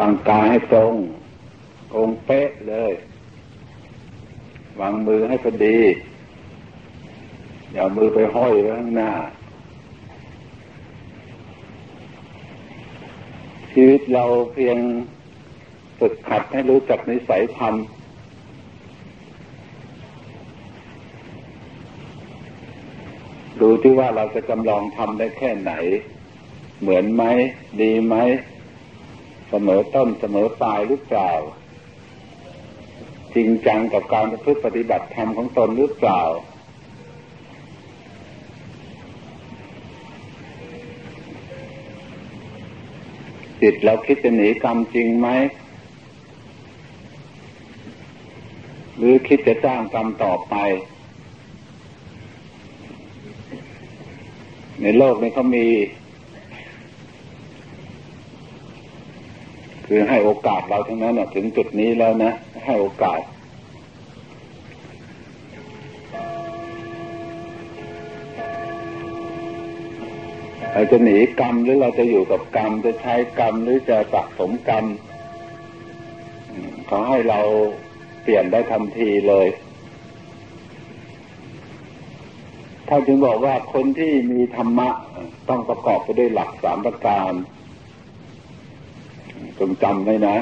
ตั้งกายให้ตรงองเป๊ะเลย วางมือให้พอดี อย่ามือไปห้อยไว้ข้างหน้า ชีวิตเราเพียงฝึกขัดให้รู้จักนิสัยธรรม ดูที่ว่าเราจะจำลองทำได้แค่ไหน เหมือนไหม ดีไหม เสมอต้นเสมอปลายหรือเปล่า จริงจังกับการประพฤติปฏิบัติธรรมของตนหรือเปล่า จิตเราคิดจะหนีกรรมจริงไหม หรือคิดจะสร้างกรรมต่อไปในโลกนี้เขามี คือให้โอกาสเราทั้งนั้นถึงจุดนี้แล้วนะ ให้โอกาส เราจะหนีกรรมหรือเราจะอยู่กับกรรมจะใช้กรรมหรือจะสะสมกรรมเขาให้เราเปลี่ยนได้ทันทีเลยถ้านจึงบอกว่าคนที่มีธรรมะต้องประกอบไปด้วยหลักสามประการ จงจำไว้นะ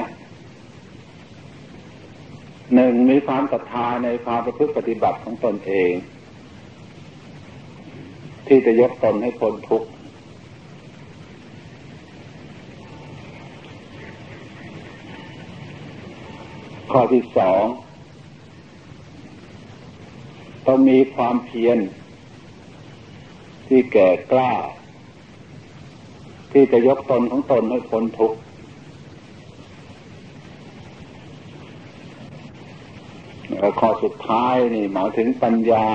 หนึ่งมีความศรัทธาในความประพฤติปฏิบัติของตนเอง ที่จะยกตนให้พ้นทุกข์ข้อที่สองต้องมีความเพียรที่แก่กล้า ที่จะยกตนของตนให้พ้นทุกข์ ข้อสุดท้ายนี่หมายถึงปัญญา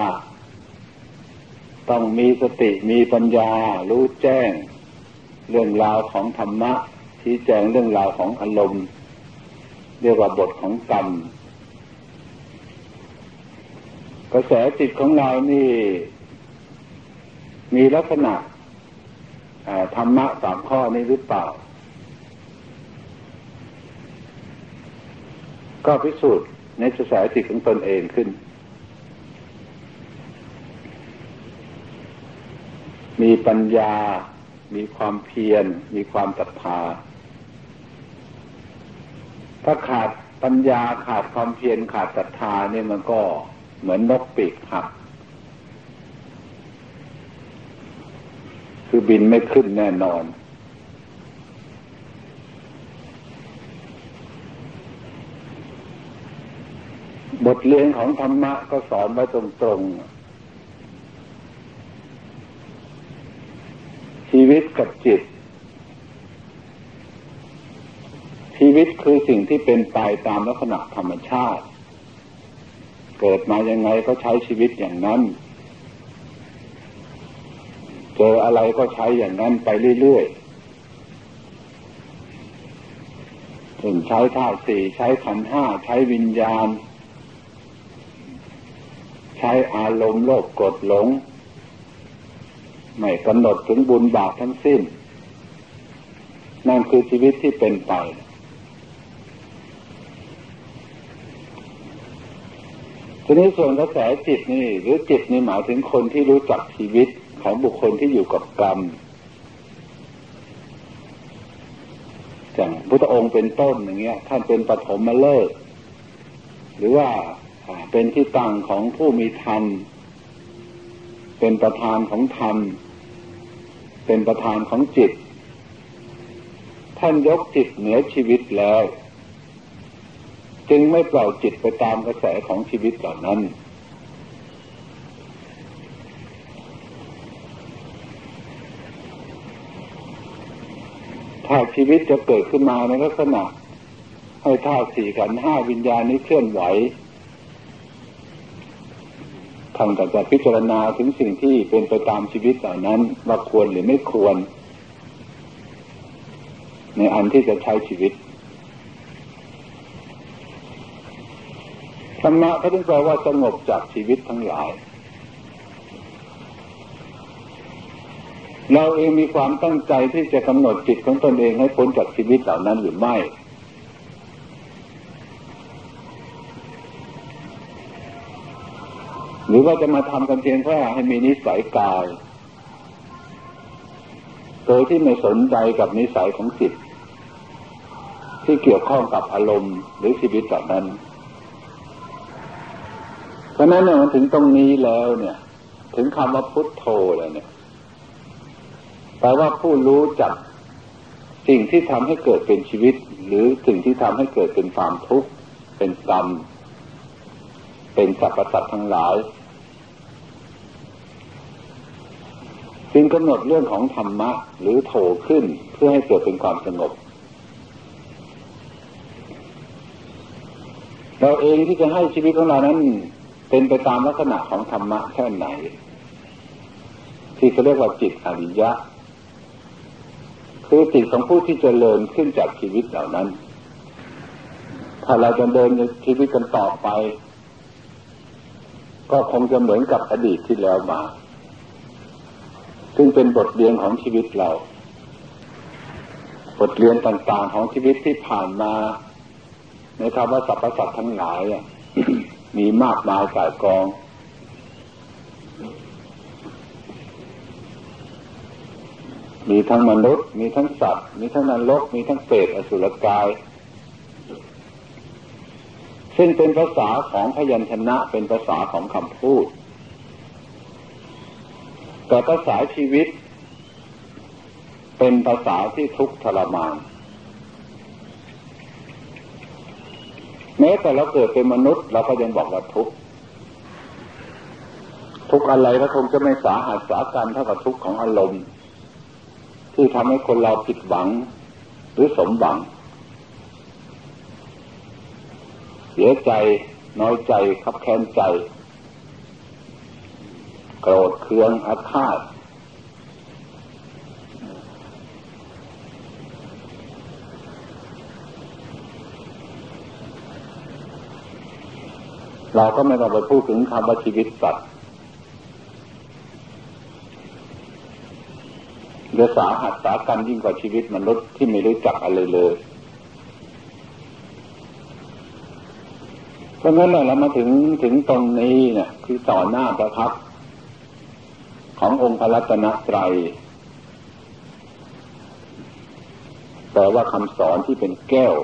ต้องมีสติมีปัญญา รู้แจ้ง เรื่องราวของธรรมะชี้แจงเรื่องราวของอารมณ์ เรียกว่าบทของกรรมกระแสจิตของเรานี่ มีลักษณะธรรมะสามข้อนี้หรือเปล่า ก็พิสูจน์ ในกระแสจิของตนเองขึ้น มีปัญญา มีความเพียร มีความศรัทธา ถ้าขาดปัญญาขาดความเพียรขาดศรัทธาเนี่ยมันก็เหมือนนกปีกหัก คือบินไม่ขึ้นแน่นอน บทเรียนของธรรมะก็สอนไว้ตรงๆ ชีวิตกับจิต ชีวิตคือสิ่งที่เป็นไปตามลักษณะธรรมชาติ เกิดมายังไงก็ใช้ชีวิตอย่างนั้น เจออะไรก็ใช้อย่างนั้นไปเรื่อยๆถึงใช้ธาตุสี่ใช้ขันห้าใช้วิญญาณ ใช้อารมณ์โลภกดหลง ไม่กำหนดถึงบุญบาปทั้งสิ้น นั่นคือชีวิตที่เป็นไป ทีนี้ส่วนกระแสจิตนี่ หรือจิตนี่หมายถึงคนที่รู้จักชีวิตของบุคคลที่อยู่กับกรรมอย่างพุทธองค์เป็นต้นอย่างเงี้ย ท่านเป็นปฐมมาเลิก หรือว่า เป็นที่ตั้งของผู้มีธรรม เป็นประธานของธรรม เป็นประธานของจิต ท่านยกจิตเหนือชีวิตแล้ว จึงไม่ปล่อยจิตไปตามกระแสของชีวิตเหล่านั้น ถ้าชีวิตจะเกิดขึ้นมาในลักษณะให้ท่าสี่ขันห้าวิญญาณนี้เคลื่อนไหว ท่านก็จะพิจารณาถึงสิ่งที่เป็นไปตามชีวิตเหล่านั้นว่าควรหรือไม่ควร ในอันที่จะใช้ชีวิตธรรมะเขาถึงแปลว่าสงบจากชีวิตทั้งหลาย เราเองมีความตั้งใจที่จะกำหนดจิตของตนเองให้พ้นจากชีวิตเหล่านั้นหรือไม่ หรือว่าจะมาทำกันเพียงแค่ให้มีนิสัยกาย โดยที่ไม่สนใจกับนิสัยของจิต ที่เกี่ยวข้องกับอารมณ์หรือชีวิตแบบนั้น เพราะนั้นเนี่ยมันถึงตรงนี้แล้วเนี่ย ถึงคำว่าพุทโธแล้วเนี่ยแปลว่าผู้รู้จักสิ่งที่ทำให้เกิดเป็นชีวิต หรือสิ่งที่ทำให้เกิดเป็นความทุกข์เป็นกรรมเป็นสรรพสัตว์ทั้งหลาย จึงกำหนดเรื่องของธรรมะหรือโถขึ้นเพื่อให้เกิดเป็นความสงบ เราเองที่จะให้ชีวิตของเรานั้น เป็นไปตามลักษณะของธรรมะแค่ไหน ที่เขาเรียกว่าจิตอริยะ คือจิตของผู้ที่จเจริญขึ้นจากชีวิตเหล่านั้น ถ้าเราจะเดินในชีวิตกันต่อไป ก็คงจะเหมือนกับอดีตที่แล้วมา ซึ่งเป็นบทเรียนของชีวิตเรา บทเรียนต่างๆของชีวิตที่ผ่านมาในคำว่าสรรพสัตว์ทั้งหลายมีมากมายกายกอง มีทั้งมนุษย์ มีทั้งสัตว์ มีทั้งนรก มีทั้งเปรตอสุรกาย ซึ่งเป็นภาษาของพยัญชนะ เป็นภาษาของคำพูด แต่ภาษาชีวิต เป็นภาษาที่ทุกข์ทรมาน แม้แต่เราเกิดเป็นมนุษย์ เราก็ยังบอกว่าทุกข์ทุกอะไรก็คงจะไม่สาหัสสาการเท่ากับทุกข์ของอารมณ์ ที่ทำให้คนเราผิดหวังหรือสมหวัง เสียใจน้อยใจขับแค้นใจ โกรธเคืองอาฆาตเราก็ไม่ต้องไปพูดถึงคำว่าชีวิตสัตว์เดือสาหัสสากันยิ่งกว่าชีวิตมนุษย์ที่ไม่รู้จักอะไรเลย เพราะงั้นเรามาถึงถึงตรงนี้เนี่ยคือต่อหน้าประทับ ขององค์พระรัตนตรัยแปลว่าคำสอนที่เป็นแก้ว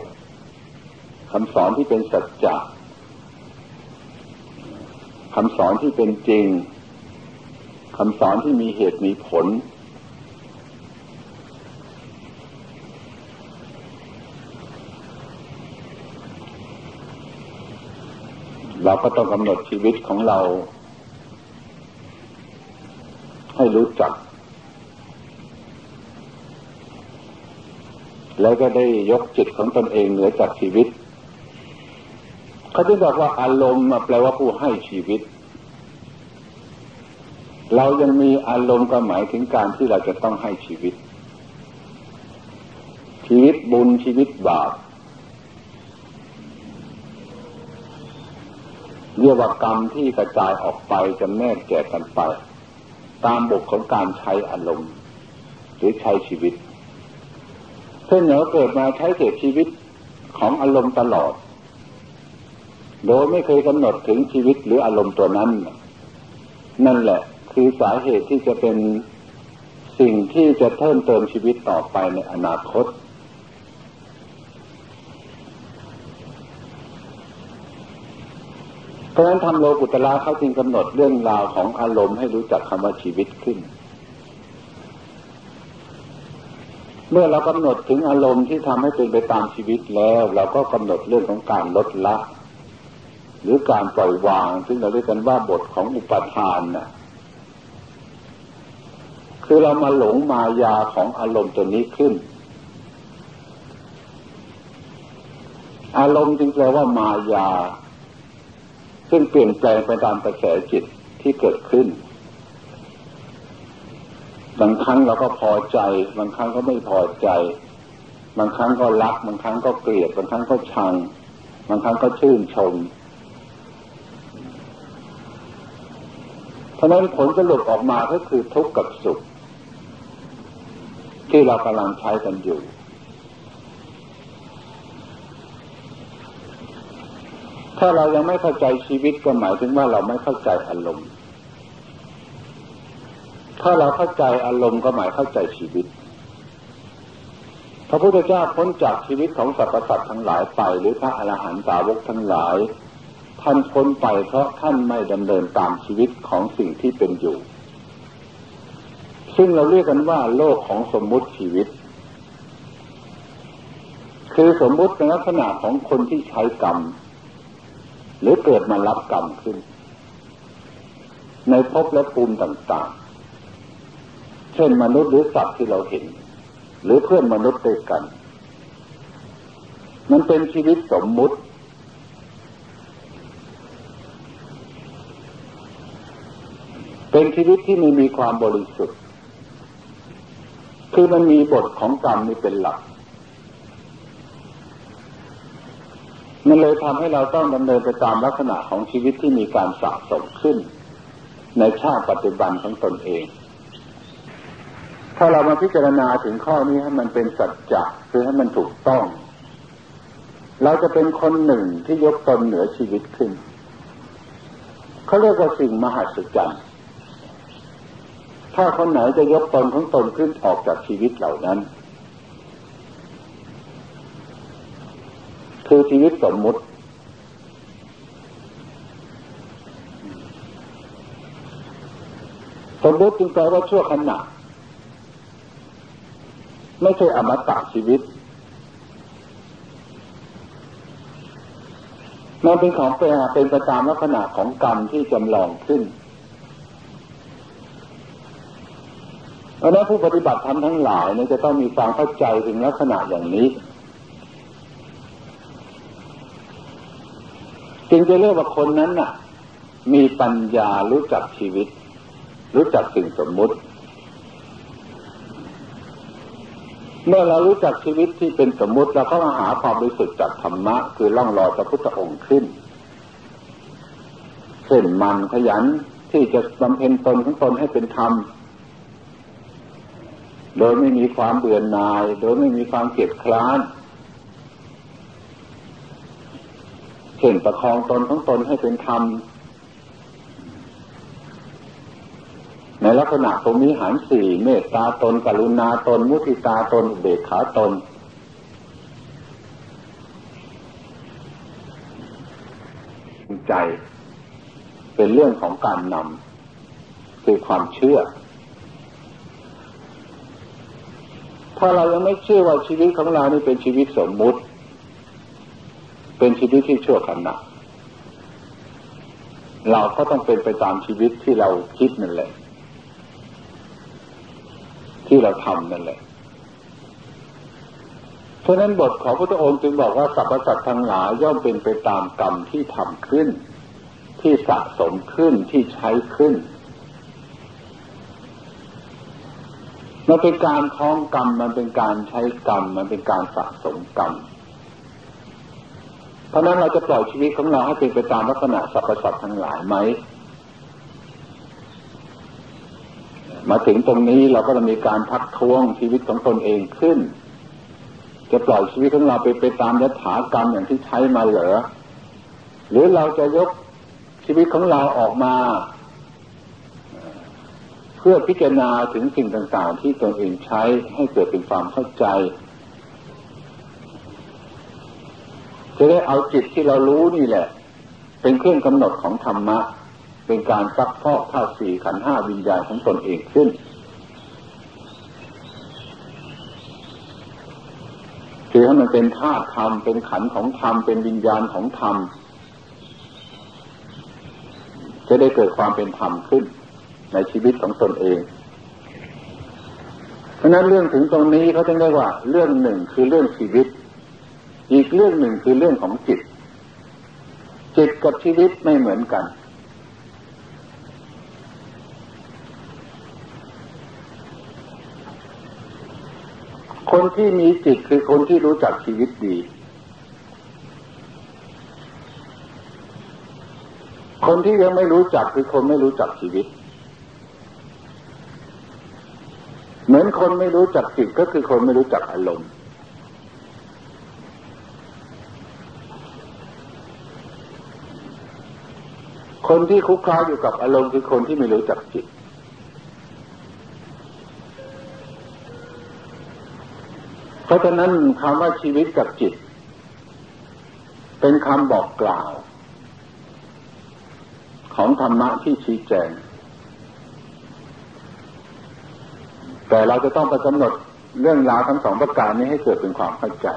คำสอนที่เป็นสัจจะคำสอนที่เป็นจริงคำสอนที่มีเหตุมีผล เราก็ต้องกำหนดชีวิตของเรา รู้จัก แล้วก็ได้ยกจิตของตนเองเหนือจากชีวิต เขาจะบอกว่าอารมณ์แปลว่าผู้ให้ชีวิต เรายังมีอารมณ์ก็หมายถึงการที่เราจะต้องให้ชีวิต ชีวิตบุญชีวิตบาปเรียกว่ากรรมที่กระจายออกไปจะแนกแก่กันไป ตามบทของการใช้อารมณ์ หรือใช้ชีวิตเส้นเราเกิดมาใช้เสียชีวิตของอารมณ์ตลอด โดยไม่เคยกำหนดถึงชีวิตหรืออารมณ์ตัวนั้น นั่นแหละคือสาเหตุที่จะเป็นสิ่งที่จะเพิ่มเติมชีวิตต่อไปในอนาคต เพราะฉะนั้นทำโลกุตละเขาจึงกำหนดเรื่องราวของอารมณ์ให้รู้จักคำว่าชีวิตขึ้น เมื่อเรากำหนดถึงอารมณ์ที่ทำให้เป็นไปตามชีวิตแล้ว เราก็กำหนดเรื่องของการลดละ หรือการปล่อยวาง ซึ่งเราเรียกกันว่าบทของอุปทานน่ะคือเรามาหลงมายาของอารมณ์ตัวนี้ขึ้น อารมณ์จึงแปลว่ามายา ซึ่งเปลี่ยนแปลงไปตามกระแสจิตที่เกิดขึ้น บางครั้งเราก็พอใจ บางครั้งก็ไม่พอใจ บางครั้งก็รัก บางครั้งก็เกลียด บางครั้งก็ชัง บางครั้งก็ชื่นชมเพราะนั้นผลสรุปออกมาก็คือทุกข์กับสุข ที่เรากำลังใช้กันอยู่ ถ้าเรายังไม่เข้าใจชีวิตก็หมายถึงว่าเราไม่เข้าใจอารมณ์ ถ้าเราเข้าใจอารมณ์ก็หมายเข้าใจชีวิต พระพุทธเจ้าพ้นจากชีวิตของสรรพสัตว์ทั้งหลายไป หรือพระอรหันตสาวกทั้งหลาย ท่านพ้นไปเพราะท่านไม่ดำเนินตามชีวิตของสิ่งที่เป็นอยู่ ซึ่งเราเรียกกันว่า โลกของสมมุติชีวิต คือสมมุติเป็นลักษณะของคนที่ใช้กรรม หรือเกิดมารับกรรมขึ้น ในภพและภูมิต่างๆ เช่นมนุษย์หรือสัตว์ที่เราเห็น หรือเพื่อนมนุษย์ด้วยกัน มันเป็นชีวิตสมมุติ เป็นชีวิตที่ไม่มีความบริสุทธิ์ คือมันมีบทของกรรมนี่เป็นหลัก มันเลยทำให้เราต้องดำเนินไปตามลักษณะของชีวิตที่มีการสะสมขึ้น ในชาติปัจจุบันของตนเอง ถ้าเรามาพิจารณาถึงข้อนี้ให้มันเป็นสัจจะคือให้มันถูกต้อง เราจะเป็นคนหนึ่งที่ยกตนเหนือชีวิตขึ้นเขาเรียกว่าสิ่งมหัศจรรย์ถ้าคนไหนจะยกตนของตนขึ้นออกจากชีวิตเหล่านั้น คือชีวิตสมมุติ สมมุติจึงแปลว่าชั่วขณะ ไม่ใช่อมตะชีวิต มันเป็นของแปรเป็นประจามลักษณะของกรรมที่จำลองขึ้นเพราะนั้นผู้ปฏิบัติธรรมทั้งหลายเนี่ยจะต้องมีความเข้าใจถึงลักษณะอย่างนี้ จึงจะเรียกว่าคนนั้นน่ะ มีปัญญารู้จักชีวิต รู้จักสิ่งสมมุติ เมื่อเรารู้จักชีวิตที่เป็นสมมุติเราก็มาหาความบริสุทธิ์จากธรรมะ คือล่องรอยพระพุทธองค์ขึ้นเช่นมันขยันที่จะบำเพ็ญตนของตนให้เป็นธรรม โดยไม่มีความเบื่อหน่าย โดยไม่มีความเกลียดคร้าน เช่นประคองตนของตนให้เป็นธรรม ในลักษณะตรงนี้หันสี่เมตตาตน กรุณาตน มุทิตาตนเบกขาตน ใจเป็นเรื่องของการนำคือความเชื่อ ถ้าเรายังไม่เชื่อว่าชีวิตของเรานี่เป็นชีวิตสมมุติ เป็นชีวิตที่ชั่วขณะเราก็ต้องเป็นไปตามชีวิตที่เราคิดนั่นแหละ ที่เราทำนั่นแหละเพราะนั้นบทของพระองค์จึงบอกว่าสรรพสัตว์ทั้งหลายย่อมเป็นไปตามกรรมที่ทำขึ้น ที่สะสมขึ้นที่ใช้ขึ้นมันเป็นการคล้องกรรมมันเป็นการใช้กรรม มันเป็นการสะสมกรรม เพราะนั้นเราจะปล่อยชีวิตของเราให้เป็นไปตามลักษณะสรรพสัตว์ทั้งหลายไหมมาถึงตรงนี้เราก็จะมีการพักท้วงชีวิตของตนเองขึ้น จะปล่อยชีวิตของเราไปไปตามยถากรรมอย่างที่ใช้มาเหรอหรือเราจะยกชีวิตของเราออกมา เพื่อพิจารณาถึงสิ่งต่างๆ ที่ตนเองใช้ให้เกิดเป็นความเข้าใจ จะได้เอาจิตที่เรารู้นี่แหละ เป็นเครื่องกำหนดของธรรมะ เป็นการซักพอกธาตุสี่ขันห้าวิญญาณของตนเองขึ้น คือให้มันเป็นธาตุธรรม เป็นขันของธรรม เป็นวิญญาณของธรรม จะได้เกิดความเป็นธรรมขึ้น ในชีวิตของตนเองเพราะนั้นเรื่องถึงตรงนี้เขาจึงเรียกว่าเรื่องหนึ่งคือเรื่องชีวิต อีกเรื่องหนึ่งคือเรื่องของจิต จิตกับชีวิตไม่เหมือนกัน คนที่มีจิตคือคนที่รู้จักชีวิตดี คนที่ยังไม่รู้จักคือคนไม่รู้จักชีวิตเหมือนคนไม่รู้จักจิตก็คือคนไม่รู้จักอารมณ์ คนที่คุกคล้าอยู่กับอารมณ์คือคนที่ไม่รู้จักจิต เพราะฉะนั้นคำว่าชีวิตกับจิต เป็นคำบอกกล่าว ของธรรมะที่ชี้แจง แต่เราจะต้องไปกำหนดเรื่องราวทั้งสองประการนี้ให้เกิดเป็นความเข้าใจ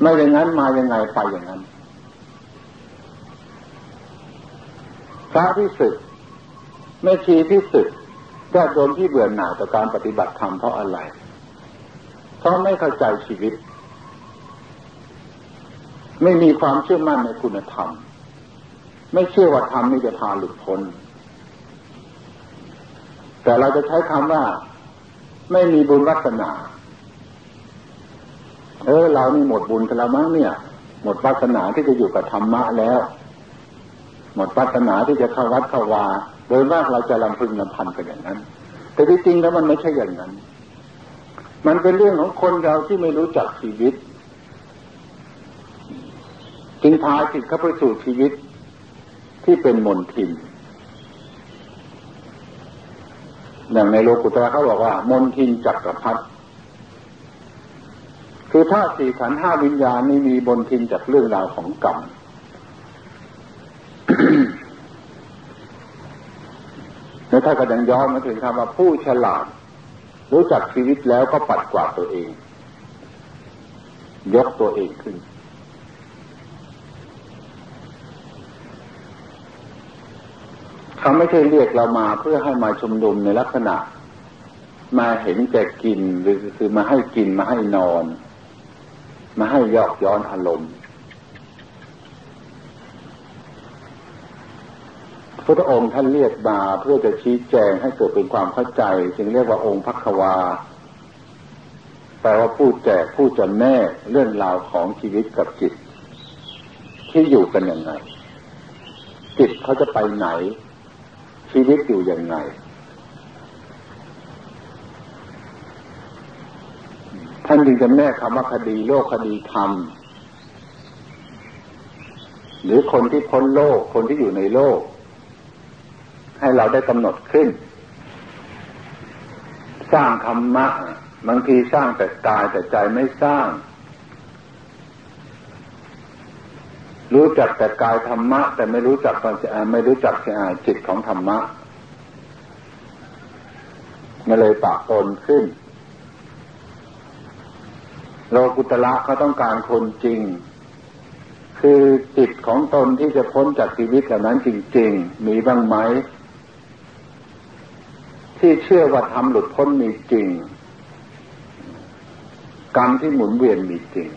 ไม่อย่างนั้นมาอย่างไงไปอย่างนั้น พระพิสุทแม่ชีพิสุทธิ์ญาติโยมที่เบื่อหน่ายต่อการปฏิบัติธรรมเพราะอะไร เพราะไม่เข้าใจชีวิต ไม่มีความเชื่อมั่นในคุณธรรม ไม่เชื่อว่าธรรมนี่จะพาหลุดพ้น แต่เราจะใช้คำว่า ไม่มีบุญวัฒนา เออเรานี่หมดบุญกันแล้วมั้งเนี่ย หมดวาสนาที่จะอยู่กับธรรมะแล้ว หมดปัสนาที่จะเข้าวัดเข้าวาโดยมากเราจะลำพึงลำพันกันอย่างนั้น แต่ที่จริงแล้วมันไม่ใช่อย่างนั้น มันเป็นเรื่องของคนเราที่ไม่รู้จักชีวิต จึงพาจิตเข้าไปสู่ชีวิตที่เป็นมนทินอย่างในโลกุตระเขาบอกว่า มนทินจักรพรรดิคือถ้าสี่ขันห้าวิญญาณนี้มีบนทินจากเรื่องราวของกรรม แล้วถ้าก็ยังย้อนมาถึงคำว่าผู้ฉลาด รู้จักชีวิตแล้วก็ปัดกวาดตัวเอง ยกตัวเองขึ้น เขาไม่ใช่เรียกเรามาเพื่อให้มาชุมนุมในลักษณะ มาเห็นแก่กินหรือคือมาให้กินมาให้นอน มาให้ยอกย้อนอารมณ์ พุทธองค์ท่านเรียกมาเพื่อจะชี้แจงให้เกิดเป็นความเข้าใจ จึงเรียกว่าองค์พักวาแปลว่าผู้แจกผู้จำแนกเรื่องราวของชีวิตกับจิต ที่อยู่กันยังไง จิตเขาจะไปไหน ชีวิตอยู่ยังไง ท่านจึงจำแนกคำว่าคดีโลกคดีธรรมหรือคนที่พ้นโลกคนที่อยู่ในโลก ให้เราได้กำหนดขึ้น สร้างธรรมะบางทีสร้างแต่กายแต่ใจไม่สร้าง รู้จักแต่กายธรรมะ แต่ไม่รู้จักไม่รู้จักจิตของธรรมะมันเลยปะปนขึ้น โลกุตละเขาต้องการคนจริง คือจิตของตนที่จะพ้นจากชีวิตเหล่านั้นจริง ๆ มีบ้างไหม ที่เชื่อว่าทำหลุดพ้นมีจริง กรรมที่หมุนเวียนมีจริง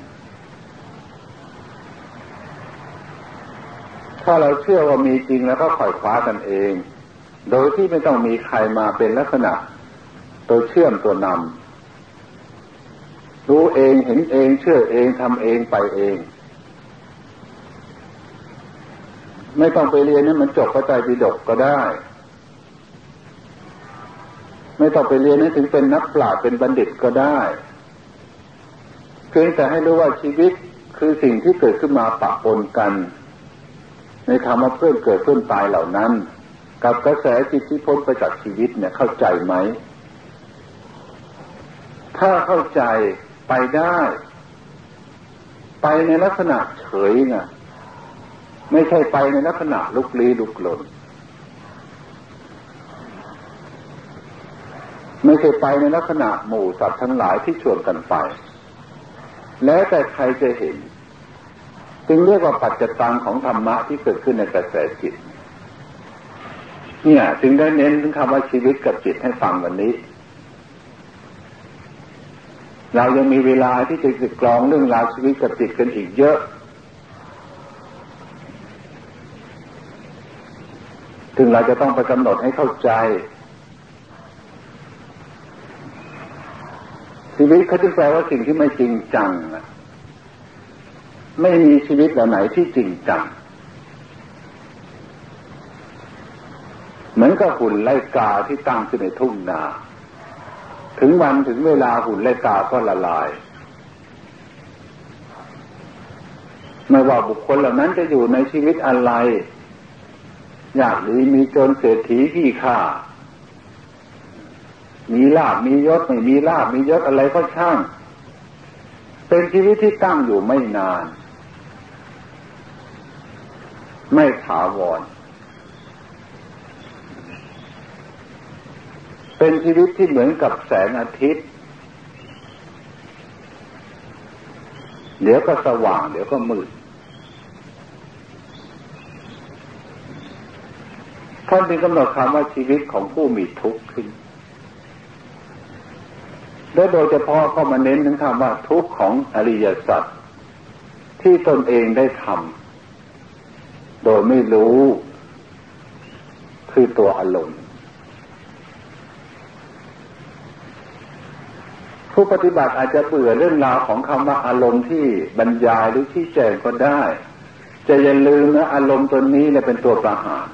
ถ้าเราเชื่อว่ามีจริงแล้วก็ค่อยคว้ากันเอง โดยที่ไม่ต้องมีใครมาเป็นลักษณะ ตัวเชื่อมตัวนำรู้เองเห็นเองเชื่อเองทำเองไปเอง ไม่ต้องไปเรียนนี่มันจบพระใจปิฎกก็ได้ ไม่ต้องไปเรียนให้ถึงเป็นนักปราชญ์เป็นบัณฑิตก็ได้เพียงแต่ให้รู้ว่าชีวิตคือสิ่งที่เกิดขึ้นมาปะปนกัน ในธรรมะเพื่อนเกิดเพื่อนตายเหล่านั้น กับกระแสจิตที่พ้นไปจากชีวิตเนี่ยเข้าใจไหม ถ้าเข้าใจไปได้ ไปในลักษณะเฉยไงไม่ใช่ไปในลักษณะลุกลี้ลุกลน ไม่เคยไปในลักษณะหมู่สัตว์ทั้งหลายที่ชวนกันไป แล้วแต่ใครจะเห็น จึงเรียกว่าปัจจตังของธรรมะที่เกิดขึ้นในกระแสจิต เนี่ยจึงได้เน้นถึงคำว่าชีวิตกับจิตให้ฟังวันนี้ เรายังมีเวลาที่จะศึกกรองเรื่องราวชีวิตกับจิตกันอีกเยอะ ถึงเราจะต้องไปกำหนดให้เข้าใจ ชีวิตเขาจึงแปลว่าสิ่งที่ไม่จริงจังไม่มีชีวิตเหล่าไหนที่จริงจังเหมือนกับหุ่นไล่กาที่ตั้งขึ้นในทุ่งนา ถึงวันถึงเวลาหุ่นไล่กาก็ละลายไม่ว่าบุคคลเหล่านั้นจะอยู่ในชีวิตอะไร อยากหรือมีจนเศรษฐีที่ข่า มีลาบมียศไม่มีลาบมียศอะไรก็ช่าง เป็นชีวิตที่ตั้งอยู่ไม่นาน ไม่ถาวร เป็นชีวิตที่เหมือนกับแสงอาทิตย์ เดี๋ยวก็สว่าง เดี๋ยวก็มืดท่านจึงกำหนดคำว่าชีวิตของผู้มีทุกข์ขึ้น และโดยเฉพาะก็มาเน้นถึงคำว่าทุกข์ของอริยสัจที่ตนเองได้ทำโดยไม่รู้คือตัวอารมณ์ผู้ปฏิบัติอาจจะเบื่อเรื่องราวของคำว่าอารมณ์ที่บรรยายหรือที่แจงก็ได้ จะอย่าลืมนะอารมณ์ตัวนี้เนี่ยเป็นตัวประหาร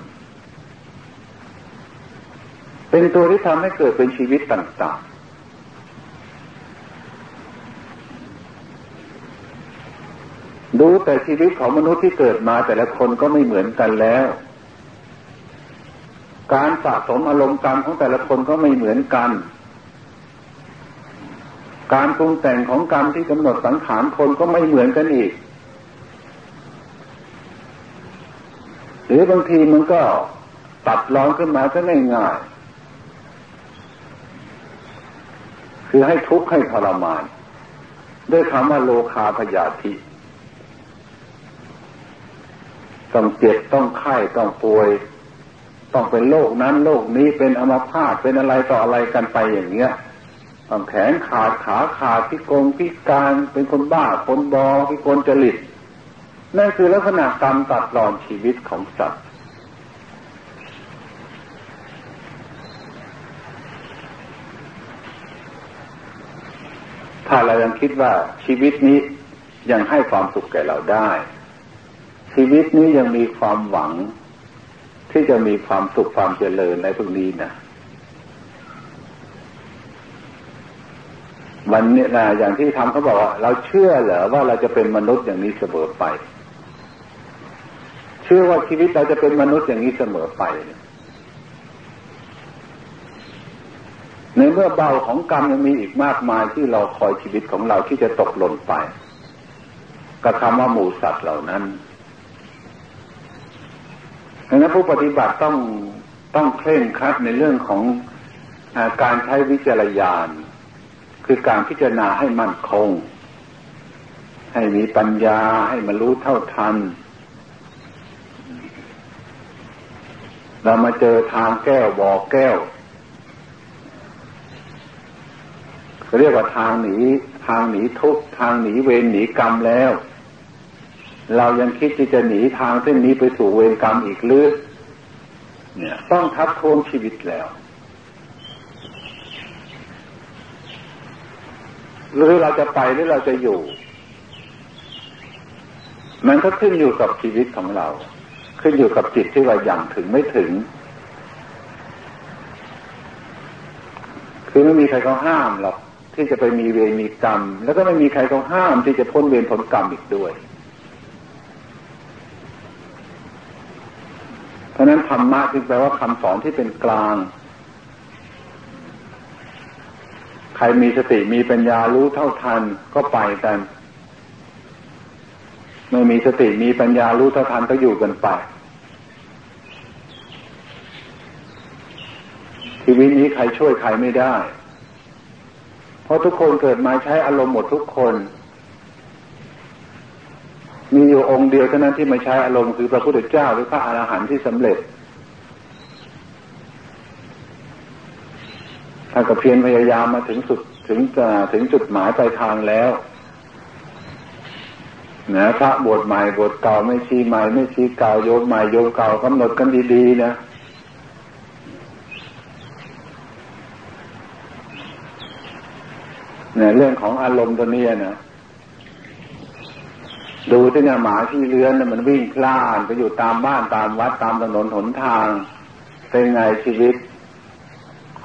เป็นตัวที่ทำให้เกิดเป็นชีวิตต่าง ดูแต่ชีวิตของมนุษย์ที่เกิดมาแต่ละคนก็ไม่เหมือนกันแล้ว การสะสมอารมณ์กรรมของแต่ละคนก็ไม่เหมือนกัน การปรุงแต่งของกรรมที่กำหนดสังขารคนก็ไม่เหมือนกันอีก หรือบางทีมันก็ตัดร้อนขึ้นมาก็ง่ายๆคือให้ทุกข์ให้ทรมาน ด้วยคำว่าโลคาพยาธิ ต้องเจ็บต้องไข้ต้องป่วย ต้องเป็นโรคนั้นโรคนี้เป็นอัมพาตเป็นอะไรต่ออะไรกันไปอย่างเงี้ยต้องแขนขาดขาขาดพิกงพิการเป็นคนบ้าคนบอพิกลจริตนั่นคือลักษณะกรรมตัดรอนชีวิตของสัตว์ถ้าเรายังคิดว่าชีวิตนี้ยังให้ความสุขแก่เราได้ ชีวิตนี้ยังมีความหวัง ที่จะมีความสุขความเจริญในพวกนี้นะวันนี้นะอย่างที่ทำเขาบอกว่า เราเชื่อเหรอว่าเราจะเป็นมนุษย์อย่างนี้เสมอไป เชื่อว่าชีวิตเราจะเป็นมนุษย์อย่างนี้เสมอไป ในเมื่อเบาของกรรมยังมีอีกมากมายที่เราคอยชีวิตของเราที่จะตกหล่นไปกับคำว่าหมูสัตว์เหล่านั้น ดังนั้นผู้ปฏิบัติต้องต้องเคร่งครัดในเรื่องของอการใช้วิจารยานคือการพิจารณาให้มั่นคง ให้มีปัญญาให้มันรู้เท่าทัน เรามาเจอทางแก้วบอกแก้วเรียกว่าทางหนีทางหนีทุกทางหนีเวรหนีกรรมแล้ว เรายังคิดที่จะหนีทางเส้นนี้ไปสู่เวรกรรมอีกหรือเนี่ย ต้องทับทวงชีวิตแล้ว หรือเราจะไปหรือเราจะอยู่ มันก็ขึ้นอยู่กับชีวิตของเรา ขึ้นอยู่กับจิตที่เราอย่างถึงไม่ถึง คือไม่มีใครเขาห้ามหรอกที่จะไปมีเวรมีกรรม แล้วก็ไม่มีใครเขาห้ามที่จะพ้นเวรผลกรรมอีกด้วย ราะนั้นธรรมะจึงแปลว่าคำสอนที่เป็นกลาง ใครมีสติมีปัญญารู้เท่าทันก็ไปกัน ไม่มีสติมีปัญญารู้เท่าทันก็อยู่กันไปชีวิตนี้ใครช่วยใครไม่ได้ เพราะทุกคนเกิดมาใช้อารมณ์หมดทุกคน มีอยู่องค์เดียวเท่านั้นที่ไม่ใช้อารมณ์คือพระพุทธเจ้าหรือพระอรหันต์ที่สำเร็จถ้าก็เพียรพยายามมาถึงสุดถึงถึงจุดหมายปลายทางแล้วนะพระบวชใหม่บวชเก่าไม่ชี้ใหม่ไม่ชี้เก่าโยมใหม่โยมเก่ากำหนดกันดีๆนะเนี่ยเรื่องของอารมณ์ตัวนี้นะ ดูที่เนี่ยหมาที่เลื้อนเนี่ยมันวิ่งคลานไปอยู่ตามบ้านตามวัดตามถนนหนทาง เป็นไงชีวิต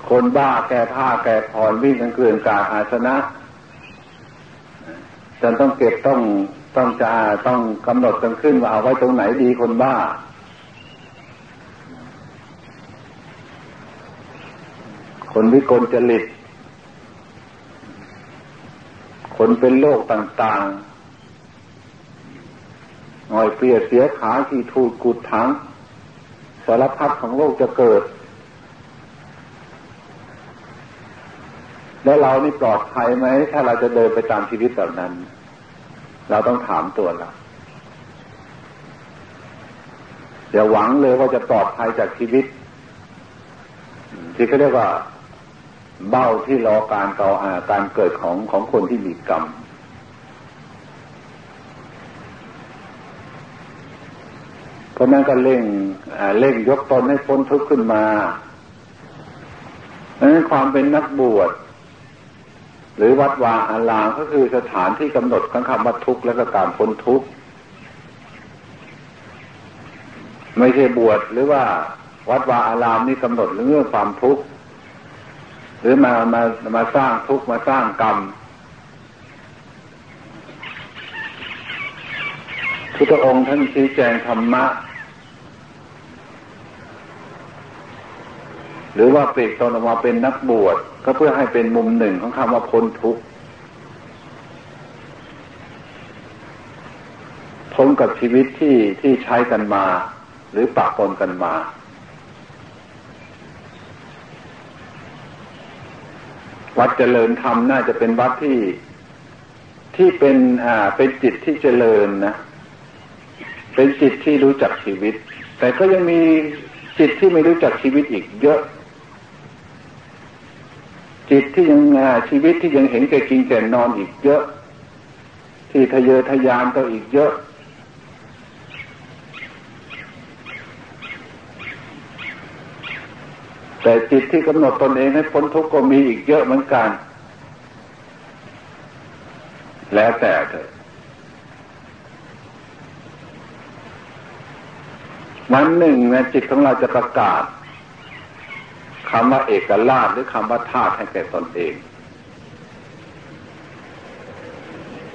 คนบ้าแก่ผ้าแก่ผ่อนวิ่งกันเกลื่อนกาอาสนะจนต้องเก็บต้องต้องจะต้องกำหนดกันขึ้นว่าเอาไว้ตรงไหนดีคนบ้า คนวิกลจริต คนเป็นโรคต่าง ๆ หน่อยเปลี่ยเสียขาที่ทูดกุดถังสารพัดของโลกจะเกิด แล้วเรานี่ปลอดภัยไหม ถ้าเราจะเดินไปตามชีวิตแบบนั้น เราต้องถามตัวเราอย่าหวังเลยว่าจะปลอดภัยจากชีวิต ที่เขาเรียกว่าเบ้าที่รอการต่ออาการเกิดของของคนที่มีกรรม เพราะนั้นก็เร่งเร่งยกตนให้พ้นทุกข์ขึ้นมาเพราะนั้นความเป็นนักบวชหรือวัดวาอารามก็คือสถานที่กำหนดทั้งคำว่าทุกข์และก็การพ้นทุกข์ไม่ใช่บวชหรือว่าวัดวาอารามนี่กำหนดเรื่องความทุกข์หรือมามามาสร้างทุกข์มาสร้างกรรม พุทธองค์ท่านชี้แจงธรรมะ หรือว่าเปรกตนออกมาเป็นนักบวช ก็เพื่อให้เป็นมุมหนึ่งของคำว่าพ้นทุกข์พ้นกับชีวิตที่ที่ใช้กันมา หรือปะปนกันมา วัดเจริญธรรมน่าจะเป็นวัดที่ที่เป็นอ่าเป็นจิตที่เจริญนะ เป็นจิตที่รู้จักชีวิต แต่ก็ยังมีจิตที่ไม่รู้จักชีวิตอีกเยอะ จิตที่ยังชีวิตที่ยังเห็นแก่กินแก่นอนอีกเยอะ ที่ทะเยอทะยานก็อีกเยอะ แต่จิตที่กำหนดตนเองให้พ้นทุกข์ก็มีอีกเยอะเหมือนกัน แล้วแต่เถอะ วันหนึ่งนะจิตของเราจะประกาศคำว่าเอกลาชหรือคำว่าธาตุให้แก่ตนเอง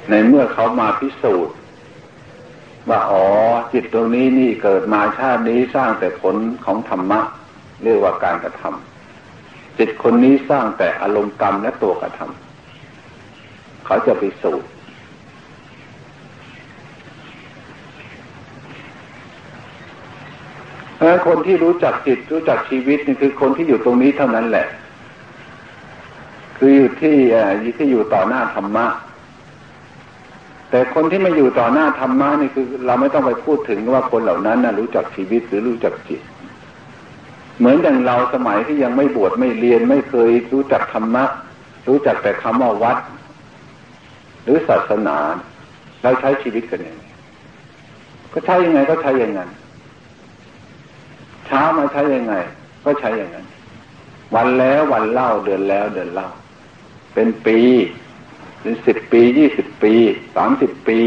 ในเมื่อเขามาพิสูจน์ ว่าอ๋อจิตตรงนี้นี่เกิดมาชาตินี้สร้างแต่ผลของธรรมะเรียกว่าการกระทำจิตคนนี้สร้างแต่อารมณ์กรรมและตัวกระทำเขาจะพิสูจน์ เพราะคนที่รู้จักจิตรู้จักชีวิตนี่คือคนที่อยู่ตรงนี้เท่านั้นแหละ คืออยู่ที่ที่อยู่ต่อหน้าธรรมะ แต่คนที่ไม่อยู่ต่อหน้าธรรมะนี่คือ เราไม่ต้องไปพูดถึงว่าคนเหล่านั้นนะรู้จักชีวิตหรือรู้จักจิต เหมือนอย่างเราสมัยที่ยังไม่บวชไม่เรียนไม่เคยรู้จักธรรมะ รู้จักแต่คำว่าวัด หรือศาสนาเราใช้ชีวิตกันยังไงก็ใช้ยังไงก็ใช้อย่างนั้น เช้ามาใช้ยังไง ก็ใช้อย่างนั้น วันแล้ววันเล่าเดือนแล้วเดือนเล่า เป็นปีเป็นสิบปียี่สิบปีสามสิบปี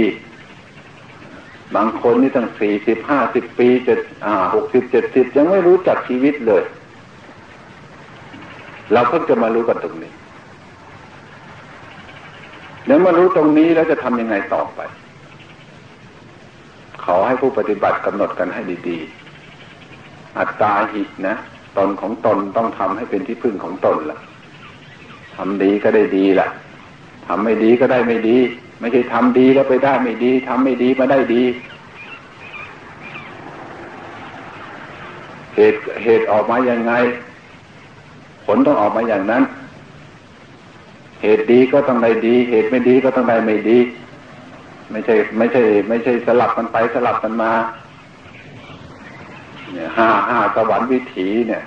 บางคนนี่ตั้งสี่สิบห้าสิบปีเจ็ดอ่าหกสิบเจ็ดสิบยังไม่รู้จักชีวิตเลย เราเพิ่งจะมารู้กันตรงนี้แล้วมารู้ตรงนี้แล้วจะทำยังไงต่อไป ขอให้ผู้ปฏิบัติกำหนดกันให้ดี ๆ อัตตาหินะ ตนของตนต้องทำให้เป็นที่พึ่งของตนละ่ะทำดีก็ได้ดีละ่ะทำไม่ดีก็ได้ไม่ดี ไม่ใช่ทำดีแล้วไปได้ไม่ดีทำไม่ดีมาได้ดี เหตุเหตุออกมาอย่างไง ผลต้องออกมาอย่างนั้น เหตุดีก็ต้องได้ดี เหตุไม่ดีก็ต้องได้ไม่ดี ไม่ใช่ ไม่ใช่ ไม่ใช่สลับกันไปสลับกันมา เนี่ยห้าห้าสวรรค์วิถีเนี่ย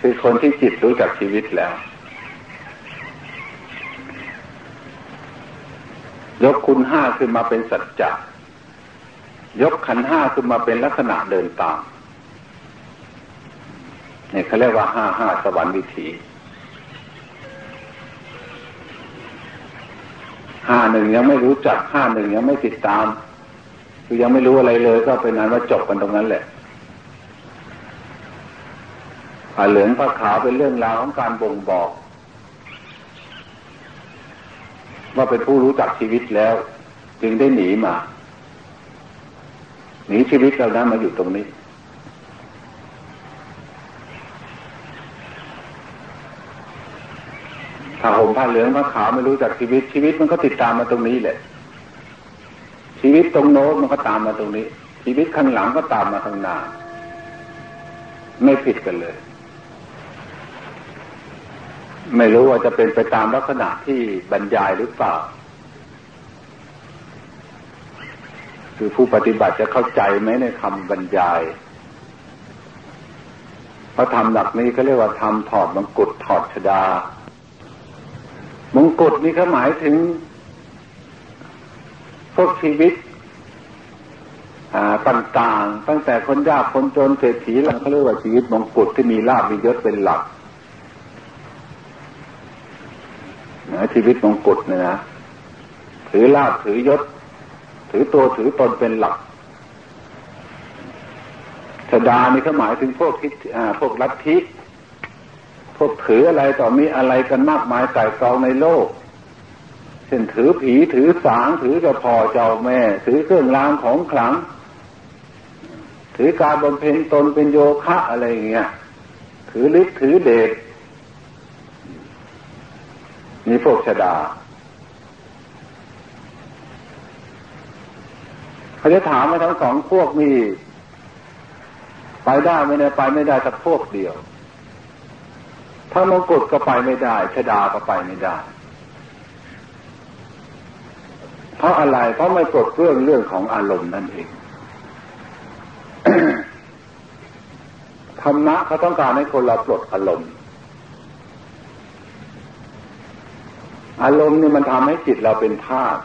คือคนที่จิตรู้จักชีวิตแล้ว ยกคุณห้าขึ้นมาเป็นสัจจะยกขันห้าขึ้นมาเป็นลักษณะเดินตามเนี่ยเขาเรียกว่าห้าห้าสวรรค์วิถีห้าหนึ่งยังไม่รู้จักห้าหนึ่งยังไม่ติดตาม คือยังไม่รู้อะไรเลย ก็เป็นนั้นว่าจบกันตรงนั้นแหละ ผ้าเหลืองผ้าขาวเป็นเรื่องราวของการบ่งบอก ว่าเป็นผู้รู้จักชีวิตแล้ว จึงได้หนีมา หนีชีวิตเรานั้นมาอยู่ตรงนี้ ถ้าห่มผ้าเหลืองผ้าขาวไม่รู้จักชีวิตชีวิตมันก็ติดตามมาตรงนี้แหละ ชีวิตตรงโน้นมันก็ตามมาตรงนี้ ชีวิตข้างหลังก็ตามมาข้างหน้าไม่ผิดกันเลย ไม่รู้ว่าจะเป็นไปตามลักษณะที่บรรยายหรือเปล่า คือผู้ปฏิบัติจะเข้าใจไหมในคำบรรยายพระธรรมหลักนี้เขาเรียกว่าธรรมถอดมงกุฎถอดชดามงกุฎนี่เขาหมายถึง พวกชีวิตต่างๆ ตั้งแต่คนยากคนจนเศรษฐีแล้วเขาเรียกว่าชีวิตมงกุฎที่มีลาบมียศเป็นหลักนะ ชีวิตมงกุฎเนี่ยนะถือลาบถือยศ ถือตัวถือตนเป็นหลักสดานี่เขาหมายถึงพวกทิพวกลัทธิพวกถืออะไรต่อมีอะไรกันมากมายไต่กองในโลกเช่นถือผีถือสางถือเจ้าพ่อเจ้าแม่ ถือเครื่องรางของขลัง ถือการบำเพ็ญตนเป็นโยคะอะไรอย่างเงี้ยถือฤทธิ์ถือเดช นี่พวกชดาเขาจะถามมาทั้งสองพวกนี่ไปได้ไม่ได้ไปไม่ได้สักพวกเดียว ถ้ามงกุฎก็ไปไม่ได้ชดาก็ไปไม่ได้ เพราะอะไรเพราะไม่กดเรื่องเรื่องของอารมณ์นั่นเองธรรมะเขาต้องการให้คนเราปลดอารมณ์ อารมณ์เนี่ยมันทำให้จิตเราเป็นธาตุ